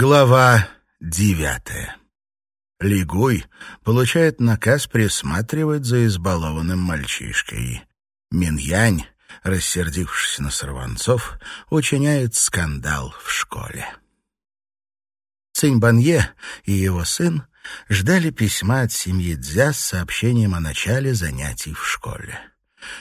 Глава девятая. Лигуй получает наказ присматривать за избалованным мальчишкой. Миньянь, рассердившись на сорванцов, учиняет скандал в школе. Цинь-Банье и его сын ждали письма от семьи Дзя с сообщением о начале занятий в школе.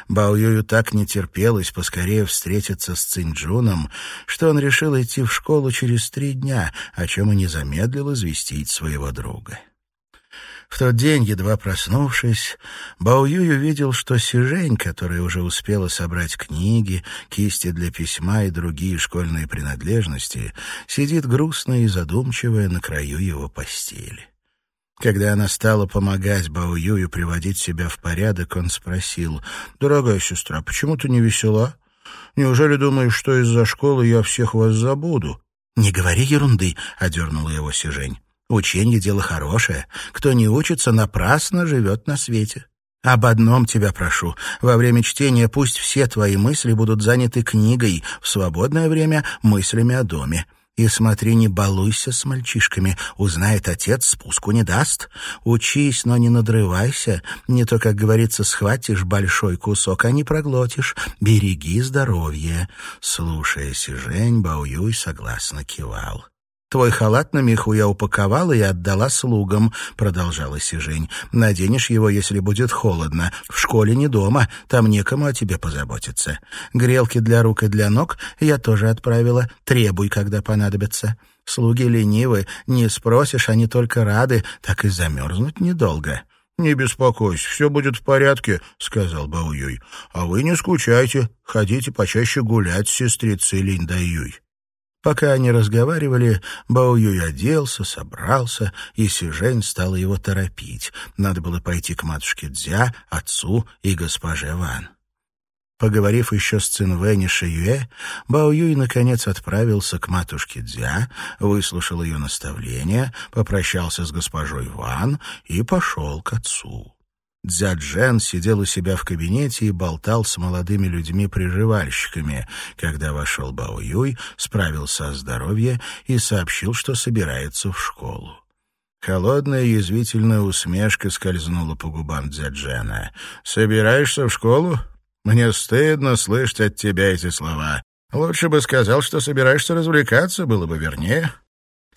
Бао Юю так не терпелось поскорее встретиться с Цинджуном, что он решил идти в школу через три дня, о чем и не замедлил известить своего друга. В тот день, едва проснувшись, Бао Юй увидел, что Сижень, которая уже успела собрать книги, кисти для письма и другие школьные принадлежности, сидит грустная и задумчивая на краю его постели. Когда она стала помогать Бао Юю приводить себя в порядок, он спросил, «Дорогая сестра, почему ты не весела? Неужели думаешь, что из-за школы я всех вас забуду?» «Не говори ерунды», — одернула его Сижень. «Учение — дело хорошее. Кто не учится, напрасно живет на свете. Об одном тебя прошу. Во время чтения пусть все твои мысли будут заняты книгой, в свободное время — мыслями о доме. И смотри, не балуйся с мальчишками. Узнает отец, спуску не даст. Учись, но не надрывайся. Не то, как говорится, схватишь большой кусок, а не проглотишь. Береги здоровье. Слушая Сижень, Баоюй согласно кивал. «Твой халат на меху я упаковала и отдала слугам», — продолжала Сижень. «Наденешь его, если будет холодно. В школе не дома, там некому о тебе позаботиться. Грелки для рук и для ног я тоже отправила. Требуй, когда понадобится. Слуги ленивы, не спросишь, они только рады, так и замерзнуть недолго». «Не беспокойся, все будет в порядке», — сказал Баоюй. «А вы не скучайте, ходите почаще гулять с сестрицей Линь Даюй». Пока они разговаривали, Бао Юй оделся, собрался, и Сижень стала его торопить. Надо было пойти к матушке Дзя, отцу и госпоже Ван. Поговорив еще с Цинвэнь и Шиюэ, Бао Юй наконец отправился к матушке Дзя, выслушал ее наставления, попрощался с госпожой Ван и пошел к отцу. Дзяджен сидел у себя в кабинете и болтал с молодыми людьми-приживальщиками, когда вошел Бао Юй, справился о здоровье и сообщил, что собирается в школу. Холодная язвительная усмешка скользнула по губам Дзяджена. «Собираешься в школу? Мне стыдно слышать от тебя эти слова. Лучше бы сказал, что собираешься развлекаться, было бы вернее».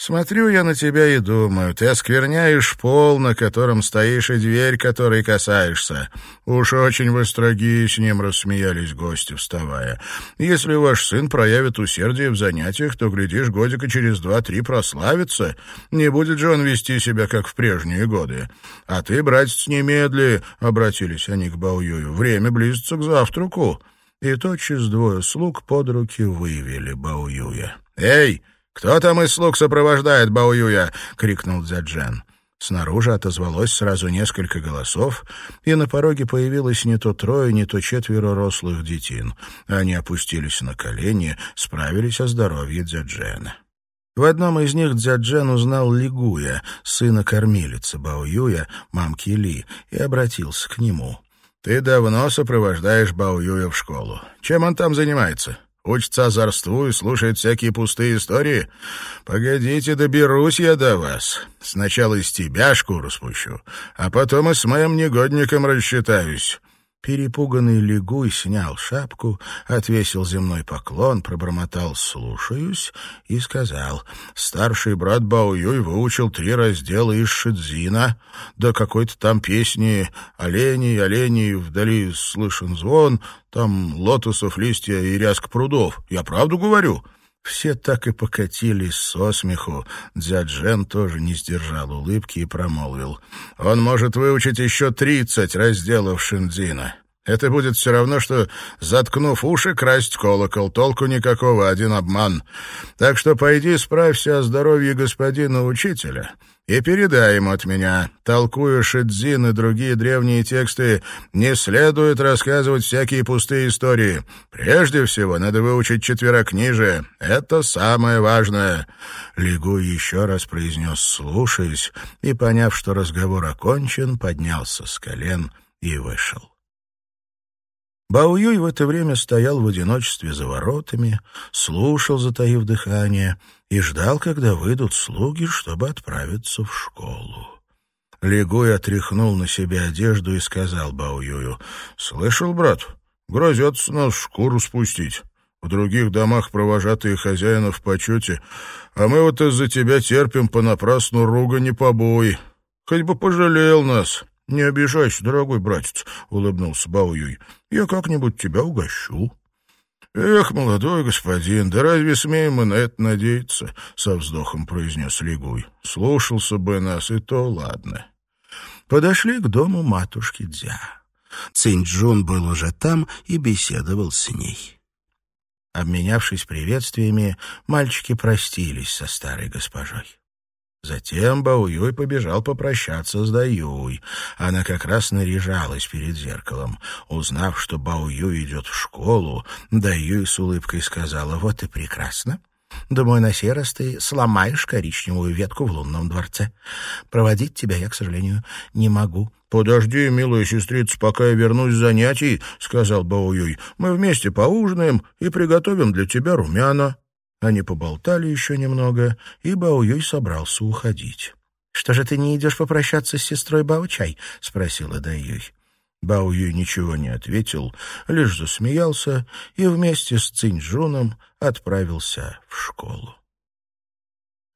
Смотрю я на тебя и думаю, ты оскверняешь пол, на котором стоишь, и дверь, которой касаешься. Уж очень вы строги с ним, рассмеялись гости, вставая. Если ваш сын проявит усердие в занятиях, то, глядишь, годика через два-три прославится. Не будет же он вести себя, как в прежние годы. А ты, братец, немедли, — обратились они к Баоюю, — время близится к завтраку. И тотчас двое слуг под руки вывели Баоюя. «Эй!» «Кто там из слуг сопровождает Баоюя?» — крикнул Дзяджен. Снаружи отозвалось сразу несколько голосов, и на пороге появилось не то трое, не то четверо рослых детин. Они опустились на колени, справились о здоровье Дзяджена. В одном из них Дзяджен узнал Лигуя, сына кормилицы Баоюя, мамки Ли, и обратился к нему. «Ты давно сопровождаешь Баоюя в школу. Чем он там занимается?» Учится озорству и слушает всякие пустые истории? Погодите, доберусь я до вас. Сначала из тебя шкуру спущу, а потом и с моим негодником рассчитаюсь. Перепуганный лягуй снял шапку, отвесил земной поклон, пробормотал «слушаюсь» и сказал «Старший брат Баоюй выучил три раздела из Шидзина, да какой-то там песни «Олени, олени, вдали слышен звон, там лотосов листья и ряск прудов». Я правду говорю?» Все так и покатились со смеху. Дзяджен тоже не сдержал улыбки и промолвил. «Он может выучить еще тридцать разделов Шиндзина. Это будет все равно, что, заткнув уши, красть колокол. Толку никакого, один обман. Так что пойди справься о здоровье господина учителя и передай ему от меня. Толкуя Шидзин и другие древние тексты, не следует рассказывать всякие пустые истории. Прежде всего, надо выучить четверокнижие. Это самое важное». Лигу еще раз произнес «слушаясь» и, поняв, что разговор окончен, поднялся с колен и вышел. Баоюй в это время стоял в одиночестве за воротами, слушал, затаив дыхание, и ждал, когда выйдут слуги, чтобы отправиться в школу. Легуй отряхнул на себе одежду и сказал Баоюю, «Слышал, брат, грозятся нас шкуру спустить. В других домах провожатые хозяина в почете, а мы вот из-за тебя терпим понапрасну ругань и побои. Хоть бы пожалел нас». «Не обижайся, дорогой братец», — улыбнулся Баоюй. «Я как-нибудь тебя угощу». «Эх, молодой господин, да разве смеем мы на это надеяться?» — со вздохом произнес Лигуй. «Слушался бы нас, и то ладно». Подошли к дому матушки Дзя. Цинь-Джун был уже там и беседовал с ней. Обменявшись приветствиями, мальчики простились со старой госпожой. Затем Баоюй побежал попрощаться с Даюй. Она как раз наряжалась перед зеркалом. Узнав, что Баоюй идет в школу, Даюй с улыбкой сказала, «Вот и прекрасно. Думаю, на сей ты сломаешь коричневую ветку в лунном дворце. Проводить тебя я, к сожалению, не могу». «Подожди, милая сестрица, пока я вернусь с занятий», — сказал Баоюй. «Мы вместе поужинаем и приготовим для тебя румяна». Они поболтали еще немного, и Баоюй собрался уходить. — Что же ты не идешь попрощаться с сестрой Баучай? — спросила Даюй. Баоюй ничего не ответил, лишь засмеялся и вместе с Циньчжуном отправился в школу.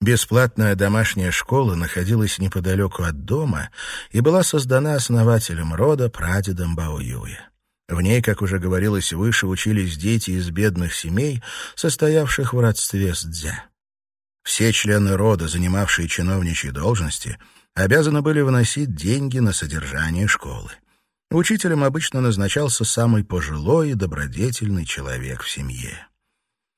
Бесплатная домашняя школа находилась неподалеку от дома и была создана основателем рода прадедом Баоюя. В ней, как уже говорилось выше, учились дети из бедных семей, состоявших в родстве с Дзя. Все члены рода, занимавшие чиновничьи должности, обязаны были вносить деньги на содержание школы. Учителем обычно назначался самый пожилой и добродетельный человек в семье.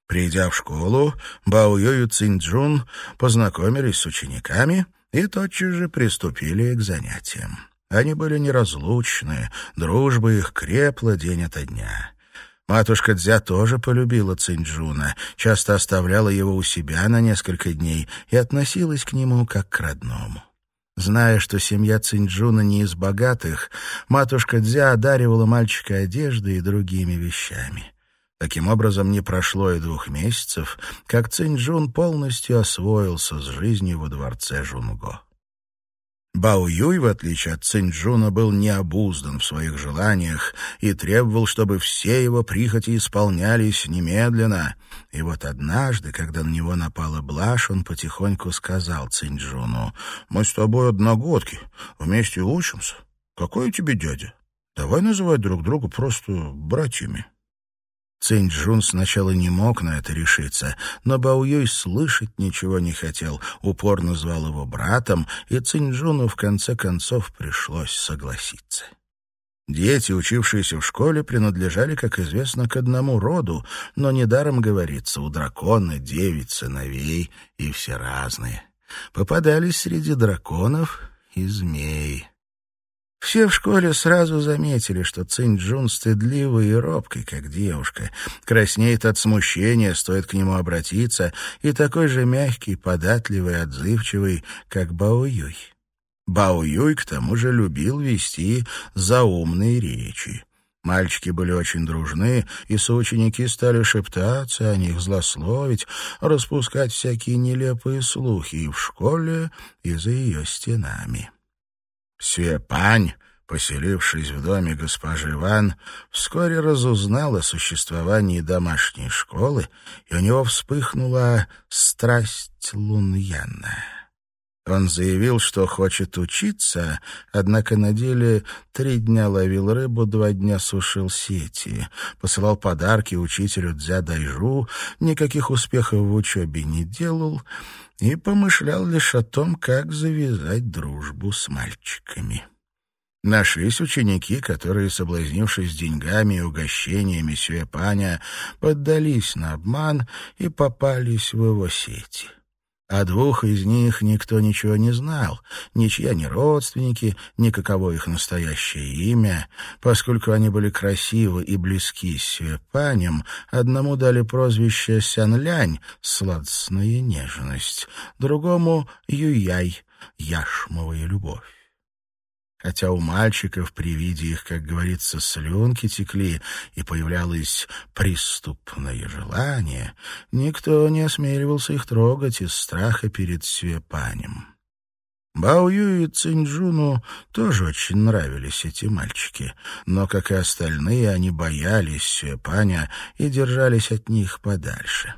Придя в школу, Бао Ю и Цинджун познакомились с учениками и тотчас же приступили к занятиям. Они были неразлучны, дружба их крепла день ото дня. Матушка Дзя тоже полюбила Цинджуна, часто оставляла его у себя на несколько дней и относилась к нему как к родному. Зная, что семья Цинджуна не из богатых, матушка Дзя одаривала мальчика одеждой и другими вещами. Таким образом, не прошло и двух месяцев, как Цинджун полностью освоился с жизнью во дворце Жунго. Бао Юй, в отличие от Цинджуна, был необуздан в своих желаниях и требовал, чтобы все его прихоти исполнялись немедленно. И вот однажды, когда на него напала блажь, он потихоньку сказал Цинджуну, «Мы с тобой одногодки, вместе учимся. Какой у тебя дядя? Давай называть друг друга просто братьями». Цинь-Джун сначала не мог на это решиться, но Бао-Юй слышать ничего не хотел, упорно звал его братом, и Цинь-Джуну в конце концов пришлось согласиться. Дети, учившиеся в школе, принадлежали, как известно, к одному роду, но недаром говорится, у дракона девять сыновей, и все разные. Попадались среди драконов и змей. Все в школе сразу заметили, что Цинь-Джун стыдливый и робкий, как девушка, краснеет от смущения, стоит к нему обратиться, и такой же мягкий, податливый, отзывчивый, как Бао-Юй. Бао-Юй, к тому же, любил вести заумные речи. Мальчики были очень дружны, и соученики стали шептаться о них, злословить, распускать всякие нелепые слухи и в школе, и за ее стенами. Сюэпань, поселившись в доме госпожи Ван, вскоре разузнал о существовании домашней школы, и у него вспыхнула страсть Луньяна. Он заявил, что хочет учиться, однако на деле три дня ловил рыбу, два дня сушил сети, посылал подарки учителю Дзя Дайжу, никаких успехов в учебе не делал и помышлял лишь о том, как завязать дружбу с мальчиками. Нашлись ученики, которые, соблазнившись деньгами и угощениями Сюэпаня, поддались на обман и попались в его сети. О двух из них никто ничего не знал, ничья ни родственники, ни каково их настоящее имя. Поскольку они были красивы и близки с Сюэпанем, одному дали прозвище Сянлянь — сладостная нежность, другому — Юяй — яшмовая любовь. Хотя у мальчиков при виде их, как говорится, слюнки текли и появлялось преступное желание, никто не осмеливался их трогать из страха перед Сюэпанем. Бао Ю и Цинджуну тоже очень нравились эти мальчики, но, как и остальные, они боялись Сюэпаня и держались от них подальше.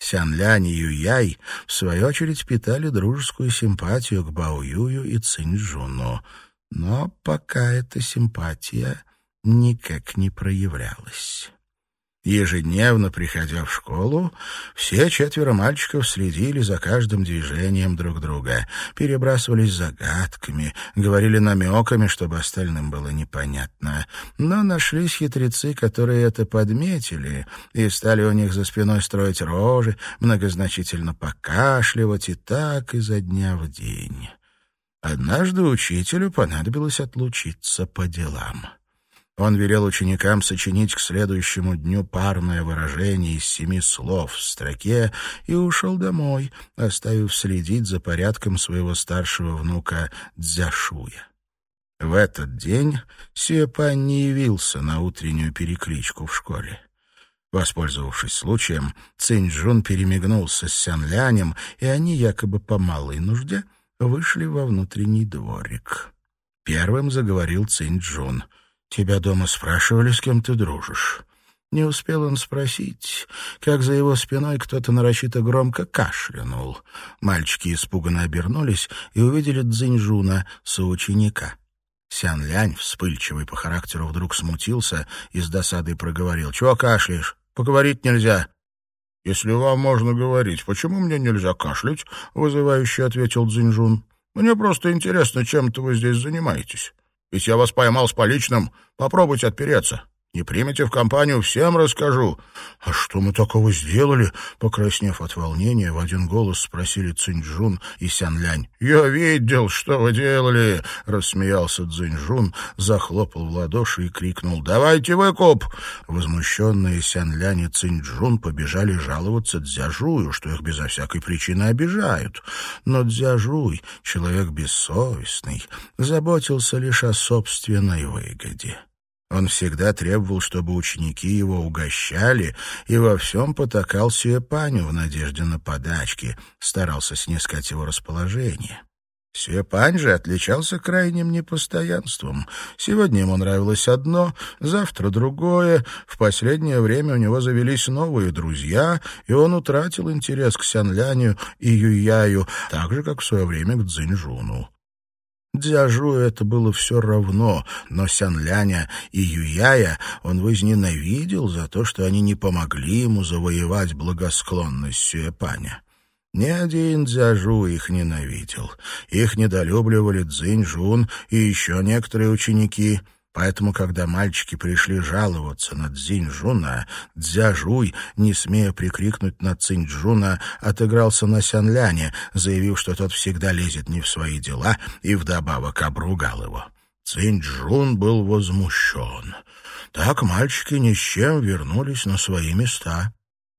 Сян Лянь и Юяй, в свою очередь, питали дружескую симпатию к Бао Юю и Цинджуну, но пока эта симпатия никак не проявлялась. Ежедневно, приходя в школу, все четверо мальчиков следили за каждым движением друг друга, перебрасывались загадками, говорили намеками, чтобы остальным было непонятно. Но нашлись хитрецы, которые это подметили, и стали у них за спиной строить рожи, многозначительно покашливать, и так изо дня в день. Однажды учителю понадобилось отлучиться по делам. Он велел ученикам сочинить к следующему дню парное выражение из семи слов в строке и ушел домой, оставив следить за порядком своего старшего внука Дзяшуя. В этот день Сюэпань не явился на утреннюю перекличку в школе. Воспользовавшись случаем, Цинь-Джун перемигнулся с Сянлянем, и они, якобы по малой нужде, вышли во внутренний дворик. Первым заговорил Цинь-Джун — Тебя дома спрашивали, с кем ты дружишь?» Не успел он спросить, как за его спиной кто-то нарочито громко кашлянул. Мальчики испуганно обернулись и увидели Цзиньжуна, соученика. Сян Лянь, вспыльчивый по характеру, вдруг смутился и с досадой проговорил. «Чего кашляешь? Поговорить нельзя». «Если вам можно говорить, почему мне нельзя кашлять?» — вызывающе ответил Цзиньжун. «Мне просто интересно, чем-то вы здесь занимаетесь. Ведь я вас поймал с поличным. Попробуйте отпереться. Не примете в компанию, всем расскажу. — А что мы такого сделали? — покраснев от волнения, в один голос спросили Цинджун и Сянлянь. — Я видел, что вы делали! — рассмеялся Цинджун, захлопал в ладоши и крикнул. — Давайте выкуп! Возмущенные Сянлянь и Цинджун побежали жаловаться Дзяжую, что их безо всякой причины обижают. Но Дзяжуй, человек бессовестный, заботился лишь о собственной выгоде. Он всегда требовал, чтобы ученики его угощали, и во всем потакал Сюэпаню в надежде на подачки, старался снискать его расположение. Сюэпань же отличался крайним непостоянством. Сегодня ему нравилось одно, завтра другое. В последнее время у него завелись новые друзья, и он утратил интерес к Сянляню и Юяю, так же, как в свое время к Цзиньжуну. Дзяжу это было все равно, но Сянляня и Юяя он возненавидел за то, что они не помогли ему завоевать благосклонность Сюэпаня. Ни один Дзяжу их ненавидел. Их недолюбливали Цзиньжун и еще некоторые ученики — Поэтому, когда мальчики пришли жаловаться на Цзиньжуна, Дзяжуй, не смея прикрикнуть на Циньчжуна, отыгрался на Сянляне, заявив, что тот всегда лезет не в свои дела, и вдобавок обругал его. Циньчжун был возмущен. Так мальчики ни с чем вернулись на свои места.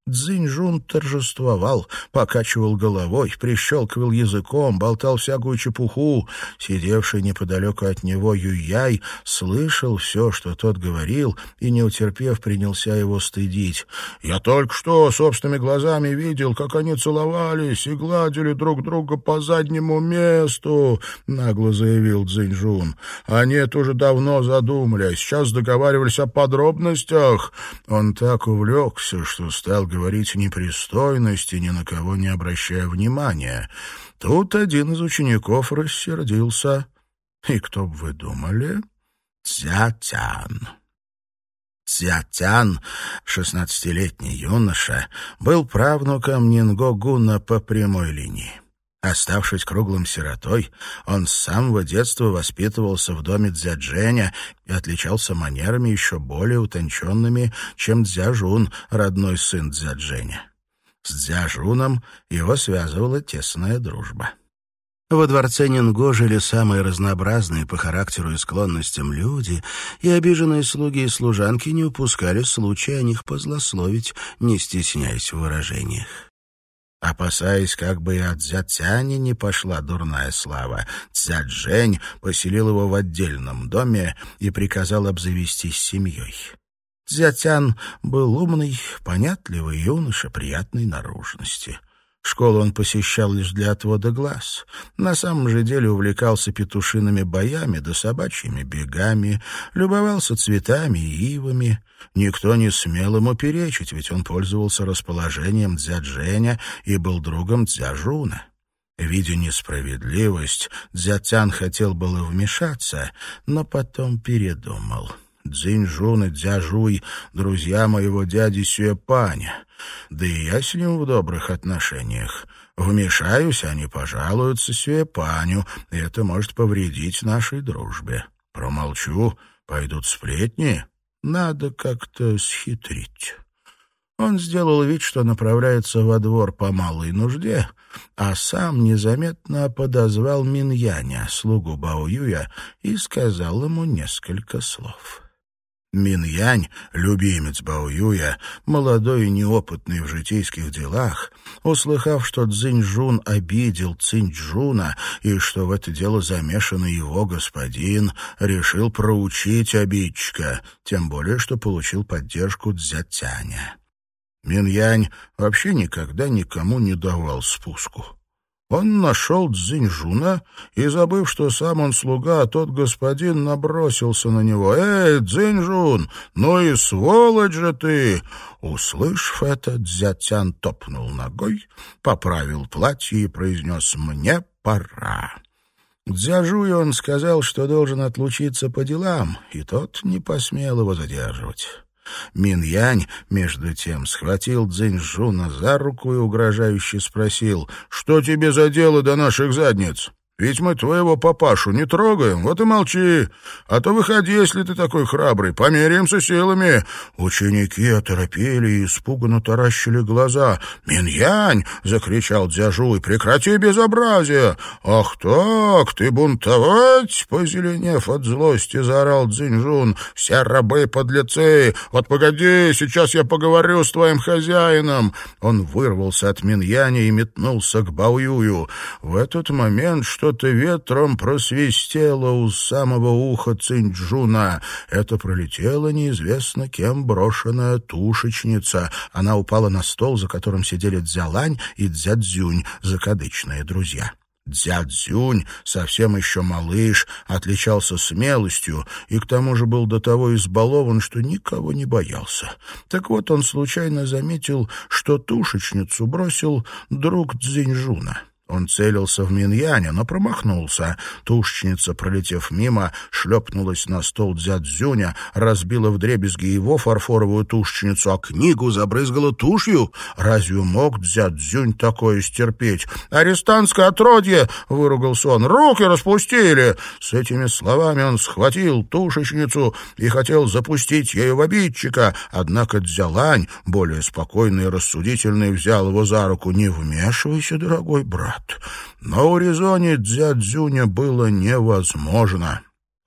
Цзиньжун торжествовал, покачивал головой, прищелкивал языком, болтал всякую чепуху. Сидевший неподалеку от него Юяй слышал все, что тот говорил, и, не утерпев, принялся его стыдить. «Я только что собственными глазами видел, как они целовались и гладили друг друга по заднему месту», — нагло заявил Цзиньжун. «Они это уже давно задумали, сейчас договаривались о подробностях». Он так увлекся, что стал говорить непристойности, ни на кого не обращая внимания. Тут один из учеников рассердился. И кто бы вы думали? Цятян. Цятян, шестнадцатилетний юноша, был правнуком Нингогуна по прямой линии. Оставшись круглым сиротой, он с самого детства воспитывался в доме Дзядженя и отличался манерами еще более утонченными, чем Дзяжун, родной сын Дзядженя. С Дзяжуном его связывала тесная дружба. Во дворце Нинго жили самые разнообразные по характеру и склонностям люди, и обиженные слуги и служанки не упускали случая о них позлословить, не стесняясь в выражениях. Опасаясь, как бы и от Дзятяни не пошла дурная слава, Цзяджень поселил его в отдельном доме и приказал обзавестись семьей. Дзятян был умный, понятливый юноша приятной наружности — Школу он посещал лишь для отвода глаз. На самом же деле увлекался петушиными боями да собачьими бегами, любовался цветами и ивами. Никто не смел ему перечить, ведь он пользовался расположением Дзядженя и был другом Дзяжуна. Видя несправедливость, Дзятян хотел было вмешаться, но потом передумал. Цзиньжун и Дзяжуй — друзья моего дяди Сюэпаня. Да и я с ним в добрых отношениях. Вмешаюсь, они пожалуются Сюэпаню, и это может повредить нашей дружбе. Промолчу, пойдут сплетни. Надо как-то схитрить». Он сделал вид, что направляется во двор по малой нужде, а сам незаметно подозвал Миньяня, слугу Баоюя, и сказал ему несколько слов. Миньянь, любимец Баоюя, молодой и неопытный в житейских делах, услыхав, что Цзиньжун обидел Циньчжуна и что в это дело замешан его господин, решил проучить обидчика, тем более, что получил поддержку Цзятяня. Миньянь вообще никогда никому не давал спуску. Он нашел Цзиньжуна и, забыв, что сам он слуга, тот господин набросился на него. «Эй, Цзиньжун, ну и сволочь же ты!» Услышав это, Дзятян топнул ногой, поправил платье и произнес «Мне пора». Дзяжуй он сказал, что должен отлучиться по делам, и тот не посмел его задерживать. Минь-Янь, между тем, схватил Цзиньжуна за руку и угрожающе спросил, «Что тебе за дело до наших задниц?» Ведь мы твоего папашу не трогаем, вот и молчи. А то выходи, если ты такой храбрый, померяемся силами». Ученики оторопели и испуганно таращили глаза. «Миньянь!» — закричал Дзяжуй. «Прекрати безобразие!» «Ах так, ты бунтовать!» — позеленев от злости, заорал Цзиньжун. «Все рабы-подлецы! Вот погоди, сейчас я поговорю с твоим хозяином!» Он вырвался от Миньяня и метнулся к Баоюю. В этот момент что что-то ветром просвистело у самого уха Цинджуна. Это пролетела неизвестно кем брошенная тушечница. Она упала на стол, за которым сидели Дзялань и Дзядзюнь, закадычные друзья. Дзядзюнь, совсем еще малыш, отличался смелостью и к тому же был до того избалован, что никого не боялся. Так вот он случайно заметил, что тушечницу бросил друг Дзиньжуна. Он целился в Миньяне, но промахнулся. Тушечница, пролетев мимо, шлепнулась на стол дзядзюня, разбила вдребезги его фарфоровую тушечницу, а книгу забрызгала тушью. Разве мог дзядзюнь такое стерпеть? «Арестантское отродье!» — выругался он. «Руки распустили!» С этими словами он схватил тушечницу и хотел запустить ею в обидчика, однако Дзялань, более спокойный и рассудительный, взял его за руку. «Не вмешивайся, дорогой брат!» Но урезонить Дзядзюня было невозможно.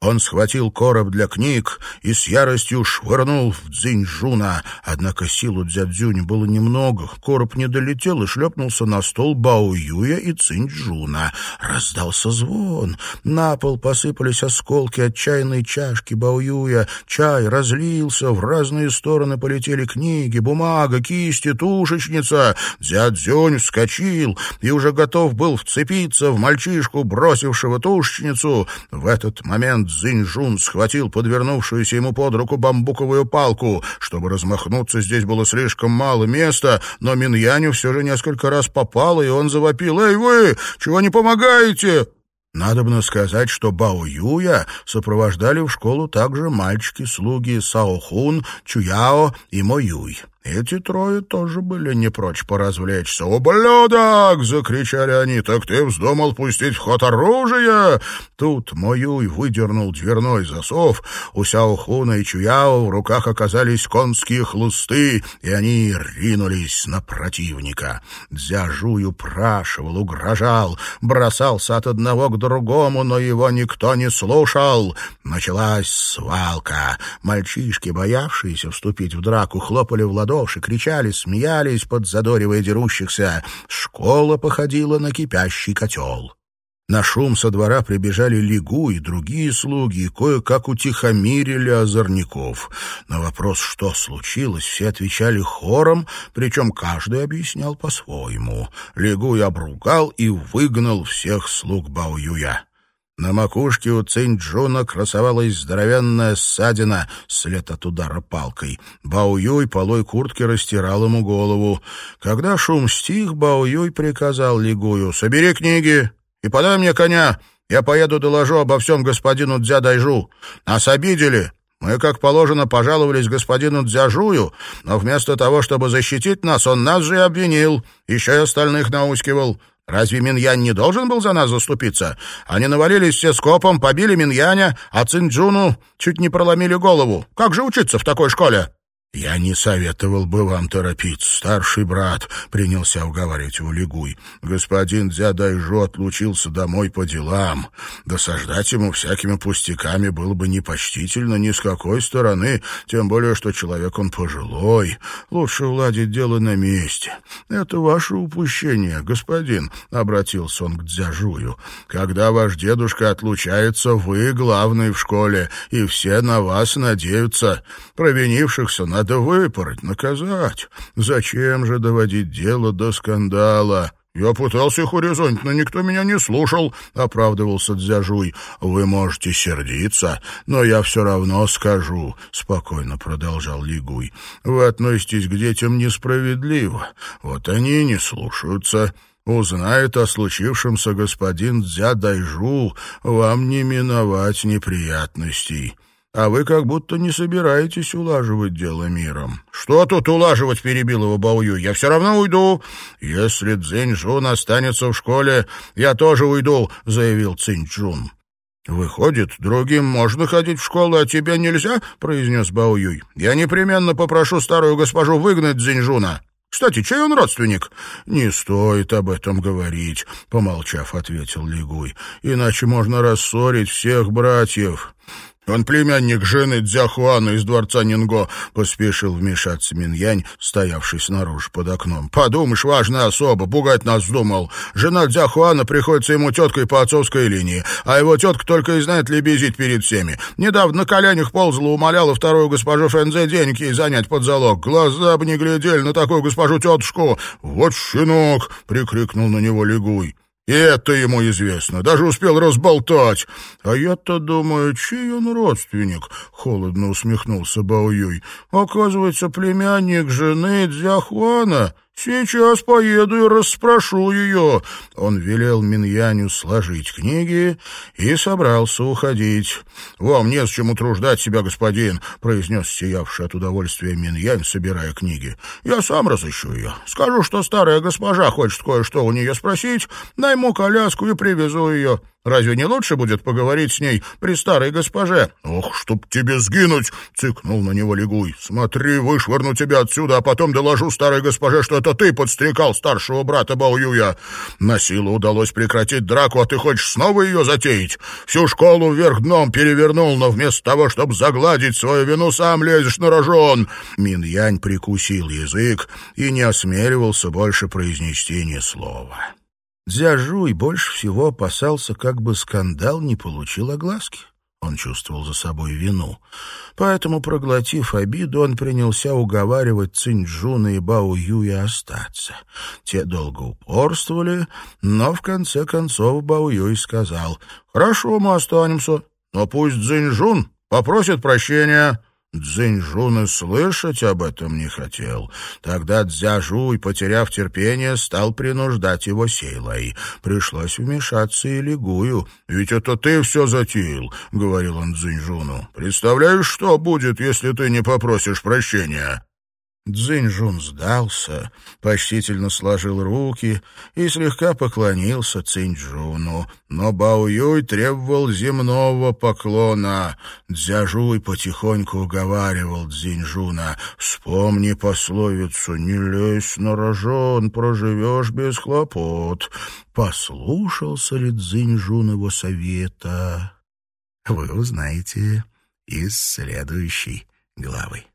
Он схватил короб для книг и с яростью швырнул в Цзиньжуна. Однако силу Дзядзюня было немного. Короб не долетел и шлепнулся на стол Баоюя и Циньчжуна. Раздался звон. На пол посыпались осколки от чайной чашки Баоюя. Чай разлился, в разные стороны полетели книги, бумага, кисти, тушечница. Дзядзюнь вскочил и уже готов был вцепиться в мальчишку, бросившего тушечницу. В этот момент Цзиньжун схватил подвернувшуюся ему под руку бамбуковую палку. Чтобы размахнуться, здесь было слишком мало места, но Миньяню все же несколько раз попало, и он завопил. «Эй, вы! Чего не помогаете?» Надобно сказать, что Бао Юя сопровождали в школу также мальчики-слуги Саохун, Чуяо и Мо Юй. Эти трое тоже были не прочь поразвлечься. «Ублюдок!» — закричали они. «Так ты вздумал пустить в ход оружие?» Тут Моюй выдернул дверной засов. У Сяохуна и Чуяо в руках оказались конские хлысты, и они ринулись на противника. Дзяжуй упрашивал, угрожал, бросался от одного к другому, но его никто не слушал. Началась свалка. Мальчишки, боявшиеся вступить в драку, хлопали в ладоши ладоши, кричали, смеялись, подзадоривая дерущихся. Школа походила на кипящий котел. На шум со двора прибежали Лигу и другие слуги, и кое-как утихомирили озорников. На вопрос, что случилось, все отвечали хором, причем каждый объяснял по-своему. Лигуй обругал и выгнал всех слуг Баоюя. На макушке у Цинь-Джуна красовалась здоровенная ссадина, след от удара палкой. Бао-Юй полой куртки растирал ему голову. Когда шум стих, Бао-Юй приказал Лигую «Собери книги и подай мне коня. Я поеду доложу обо всем господину Дзя-Дайжу. Нас обидели». Мы, как положено, пожаловались господину Дзяжую, но вместо того, чтобы защитить нас, он нас же и обвинил, еще и остальных наускивал. Разве Миньянь не должен был за нас заступиться? Они навалились все скопом, побили Миньяня, а Цинджуну чуть не проломили голову. Как же учиться в такой школе?» «Я не советовал бы вам торопиться, старший брат», — принялся уговаривать его Лигуй. «Господин Дзядайжу отлучился домой по делам. Досаждать ему всякими пустяками было бы непочтительно ни с какой стороны, тем более, что человек он пожилой. Лучше уладить дело на месте. Это ваше упущение, господин», — обратился он к Дзяжую. «Когда ваш дедушка отлучается, вы главный в школе, и все на вас надеются. Провинившихся на надо выпороть, наказать. Зачем же доводить дело до скандала? «Я пытался их урезонить, но никто меня не слушал», — оправдывался Дзяжуй. «Вы можете сердиться, но я все равно скажу», — спокойно продолжал Лигуй. «Вы относитесь к детям несправедливо. Вот они не слушаются». Узнает о случившемся господин Дзя Дайжу, вам не миновать неприятностей а вы как будто не собираетесь улаживать дело миром. — Что тут улаживать? — перебил его Баую. — Я все равно уйду. — Если Цзиньчжун останется в школе, я тоже уйду, — заявил Циньчжун. «Выходит, другим можно ходить в школу, а тебе нельзя?» — произнес Баоюй. «Я непременно попрошу старую госпожу выгнать Цзиньжуна. Кстати, чей он родственник?» «Не стоит об этом говорить», — помолчав, ответил Лигуй. «Иначе можно рассорить всех братьев. «Он племянник жены Дзяхуана из дворца Нинго», — поспешил вмешаться Миньянь, стоявший снаружи под окном. «Подумаешь, важная особа, пугать нас вздумал. Жена Дзяхуана приходится ему теткой по отцовской линии, а его тетка только и знает лебезить перед всеми. Недавно на коленях ползала, умоляла вторую госпожу Фэнзе денег ей занять под залог. Глаза бы не глядели на такую госпожу тетушку. «Вот щенок!» — прикрикнул на него Лигуй. И это ему известно, даже успел разболтать. А я-то думаю, чей он родственник? Холодно усмехнулся Баоюй. Оказывается, племянник жены Дзяхуана. «Сейчас поеду и расспрошу ее». Он велел Миньяню сложить книги и собрался уходить. «Вам не с чем утруждать себя, господин», — произнес сиявший от удовольствия Миньянь, собирая книги. «Я сам разыщу ее. Скажу, что старая госпожа хочет кое-что у нее спросить, найму коляску и привезу ее». Разве не лучше будет поговорить с ней при старой госпоже? Ох, чтоб тебе сгинуть, цыкнул на него Лигуй. Смотри, вышвырну тебя отсюда, а потом доложу старой госпоже, что это ты подстрекал старшего брата Баоюя. На силу удалось прекратить драку, а ты хочешь снова ее затеять? Всю школу вверх дном перевернул, но вместо того, чтобы загладить свою вину, сам лезешь на рожон. Мин Янь прикусил язык и не осмеливался больше произнести ни слова. Дзяжуй больше всего опасался, как бы скандал не получил огласки. Он чувствовал за собой вину. Поэтому, проглотив обиду, он принялся уговаривать Цинджуна и Бао Юя остаться. Те долго упорствовали, но в конце концов Бао Юй сказал, «Хорошо, мы останемся, но пусть Цинджун попросит прощения». Цзиньжун и слышать об этом не хотел. Тогда Дзяжуй, потеряв терпение, стал принуждать его силой. Пришлось вмешаться и Лигую. «Ведь это ты все затеял», — говорил он Цзиньжуну. «Представляешь, что будет, если ты не попросишь прощения?» Цзиньжун сдался, почтительно сложил руки и слегка поклонился Циньчжуну. Но Бао Юй требовал земного поклона. Дзяжуй потихоньку уговаривал Цзиньжуна. «Вспомни пословицу «Не лезь на рожон, проживешь без хлопот». Послушался ли Цзиньжун его совета? Вы узнаете из следующей главы.